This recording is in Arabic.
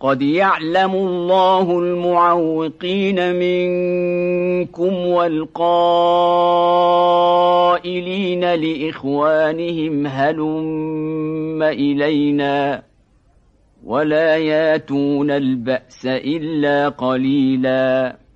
قد يعلم الله المعوقين منكم والقائلين لإخوانهم هلم إلينا ولا ياتون البأس إلا قليلاً